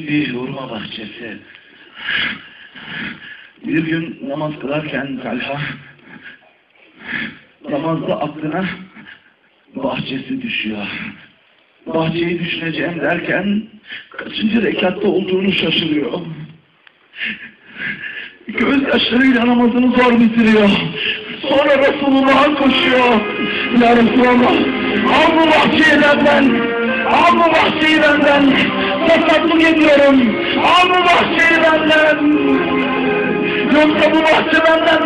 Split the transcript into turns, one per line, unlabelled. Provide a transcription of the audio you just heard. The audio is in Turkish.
bir hurma bahçesi. Bir gün namaz kılarken Talha namazda aklına bahçesi düşüyor. Bahçeyi düşüneceğim derken kaçıncı rekatta olduğunu şaşırıyor. Gözyaşlarıyla namazını zor bitiriyor. Sonra Resulullah'a koşuyor. Ya Resulallah al bu bahçeyi benden. Al bu bahçeyi benden. Fesatlık ediyorum. Al bu bahçeyi benden. Yoksa bu bahçe benden